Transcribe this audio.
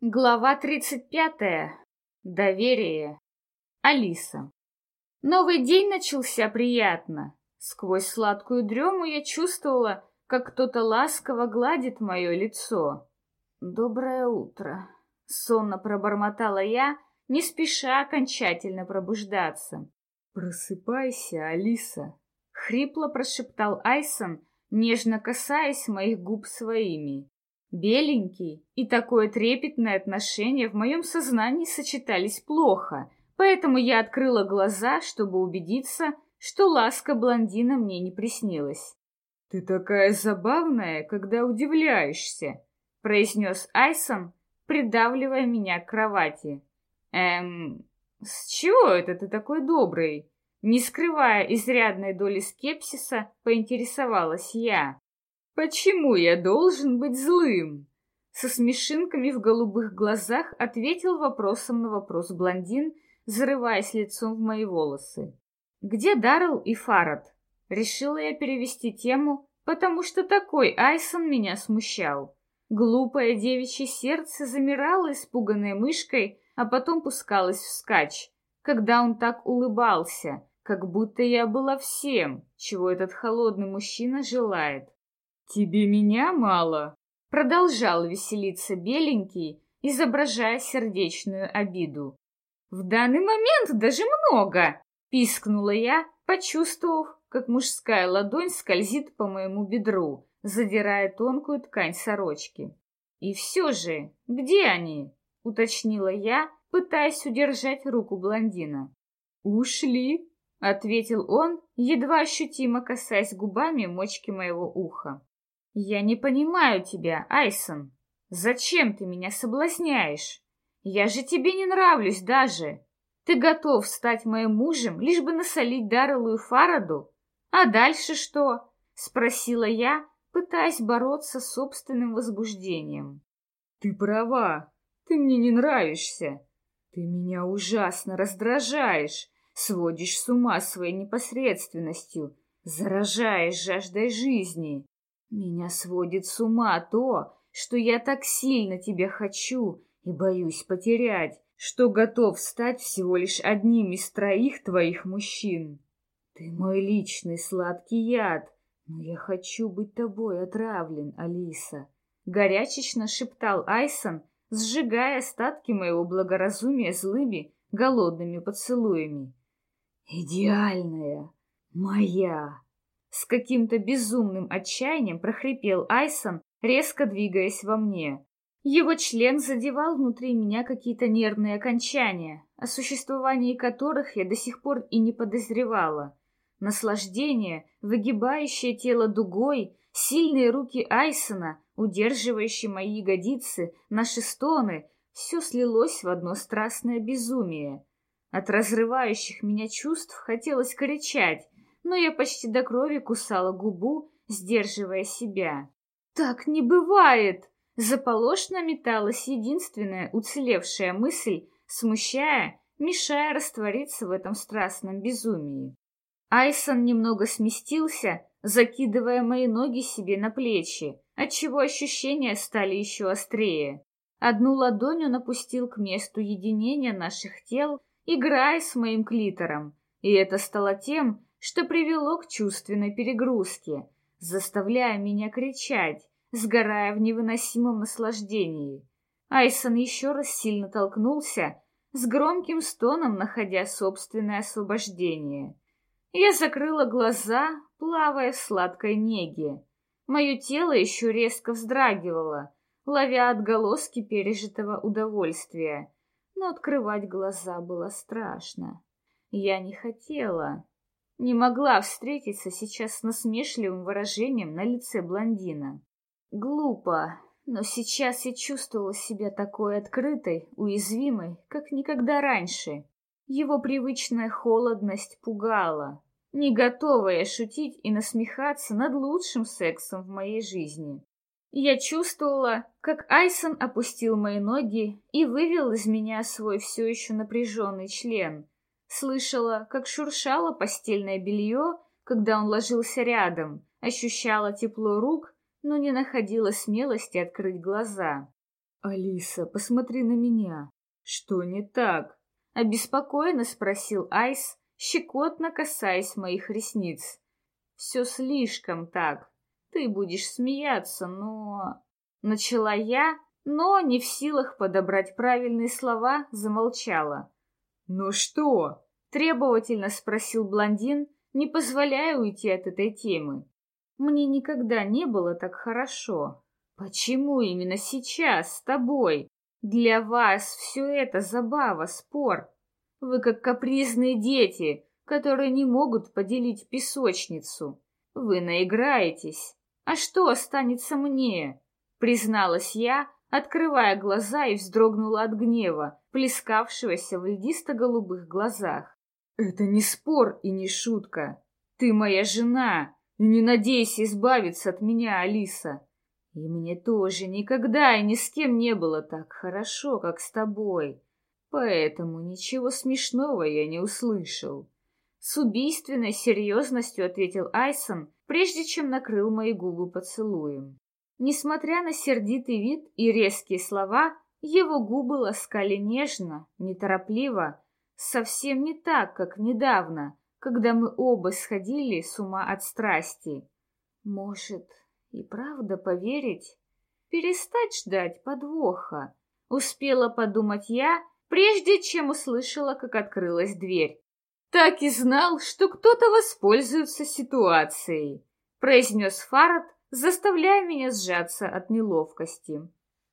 Глава 35. Доверие. Алиса. Новый день начался приятно. Сквозь сладкую дрему я чувствовала, как кто-то ласково гладит мое лицо. «Доброе утро», — сонно пробормотала я, не спеша окончательно пробуждаться. «Просыпайся, Алиса», — хрипло прошептал Айсон, нежно касаясь моих губ своими. Беленький и такое трепетное отношение в моем сознании сочетались плохо, поэтому я открыла глаза, чтобы убедиться, что ласка блондина мне не приснилась. «Ты такая забавная, когда удивляешься», — произнес Айсон, придавливая меня к кровати. «Эм, с чего это ты такой добрый?» Не скрывая изрядной доли скепсиса, поинтересовалась я. «Почему я должен быть злым?» Со смешинками в голубых глазах ответил вопросом на вопрос блондин, зарываясь лицом в мои волосы. «Где Даррелл и Фарад?» Решила я перевести тему, потому что такой Айсон меня смущал. Глупое девичье сердце замирало испуганной мышкой, а потом пускалось вскачь, когда он так улыбался, как будто я была всем, чего этот холодный мужчина желает. «Тебе меня мало?» Продолжал веселиться беленький, изображая сердечную обиду. «В данный момент даже много!» — пискнула я, почувствовав, как мужская ладонь скользит по моему бедру, задирая тонкую ткань сорочки. «И все же, где они?» — уточнила я, пытаясь удержать руку блондина. «Ушли», — ответил он, едва ощутимо касаясь губами мочки моего уха. «Я не понимаю тебя, Айсон. Зачем ты меня соблазняешь? Я же тебе не нравлюсь даже. Ты готов стать моим мужем, лишь бы насолить Дарреллу и Фараду? А дальше что?» — спросила я, пытаясь бороться с собственным возбуждением. «Ты права, ты мне не нравишься. Ты меня ужасно раздражаешь, сводишь с ума своей непосредственностью, заражаешь жаждой жизни. Меня сводит с ума то, что я так сильно тебя хочу и боюсь потерять, что готов стать всего лишь одним из троих твоих мужчин. Ты мой личный сладкий яд, но я хочу быть тобой отравлен, Алиса. Горячечно шептал Айсон, сжигая остатки моего благоразумия злыми, голодными поцелуями. «Идеальная! Моя!» С каким-то безумным отчаянием прохрипел Айсон, резко двигаясь во мне. Его член задевал внутри меня какие-то нервные окончания, о существовании которых я до сих пор и не подозревала. Наслаждение, выгибающее тело дугой, сильные руки Айсона, удерживающие мои ягодицы, наши стоны — все слилось в одно страстное безумие. От разрывающих меня чувств хотелось кричать, но я почти до крови кусала губу, сдерживая себя. «Так не бывает!» Заполошно металась единственная уцелевшая мысль, смущая, мешая раствориться в этом страстном безумии. Айсон немного сместился, закидывая мои ноги себе на плечи, отчего ощущения стали еще острее. Одну ладонь он опустил к месту единения наших тел, играя с моим клитором, и это стало тем, что привело к чувственной перегрузке, заставляя меня кричать, сгорая в невыносимом наслаждении. Айсон еще раз сильно толкнулся, с громким стоном находя собственное освобождение. Я закрыла глаза, плавая в сладкой неге. Мое тело еще резко вздрагивало, ловя отголоски пережитого удовольствия, но открывать глаза было страшно. Я не хотела, не могла встретиться сейчас с насмешливым выражением на лице блондина. Глупо, но сейчас я чувствовала себя такой открытой, уязвимой, как никогда раньше. Его привычная холодность пугала, не готовая шутить и насмехаться над лучшим сексом в моей жизни. Я чувствовала, как Айсон опустил мои ноги и вывел из меня свой все еще напряженный член — Слышала, как шуршало постельное белье, когда он ложился рядом, ощущала тепло рук, но не находила смелости открыть глаза. «Алиса, посмотри на меня. Что не так?» Обеспокоенно спросил Айс, щекотно касаясь моих ресниц. «Все слишком так. Ты будешь смеяться, но...» Начала я, но, не в силах подобрать правильные слова, замолчала. «Ну что?» — требовательно спросил блондин, не позволяя уйти от этой темы. «Мне никогда не было так хорошо. Почему именно сейчас, с тобой? Для вас все это забава, спор. Вы как капризные дети, которые не могут поделить песочницу. Вы наиграетесь. А что останется мне?» Призналась я, открывая глаза и вздрогнула от гнева, плескавшегося в льдисто-голубых глазах. «Это не спор и не шутка. Ты моя жена, и не надейся избавиться от меня, Алиса. И мне тоже никогда и ни с кем не было так хорошо, как с тобой. Поэтому ничего смешного я не услышал. С убийственной серьезностью ответил Айсон, прежде чем накрыл мои губы поцелуем. Несмотря на сердитый вид и резкие слова, его губы ласкали нежно, неторопливо, совсем не так, как недавно, когда мы оба сходили с ума от страсти. Может, и правда поверить? Перестать ждать подвоха? Успела подумать я, прежде чем услышала, как открылась дверь. «Так и знал, что кто-то воспользуется ситуацией», — произнес Фарад, заставляя меня сжаться от неловкости.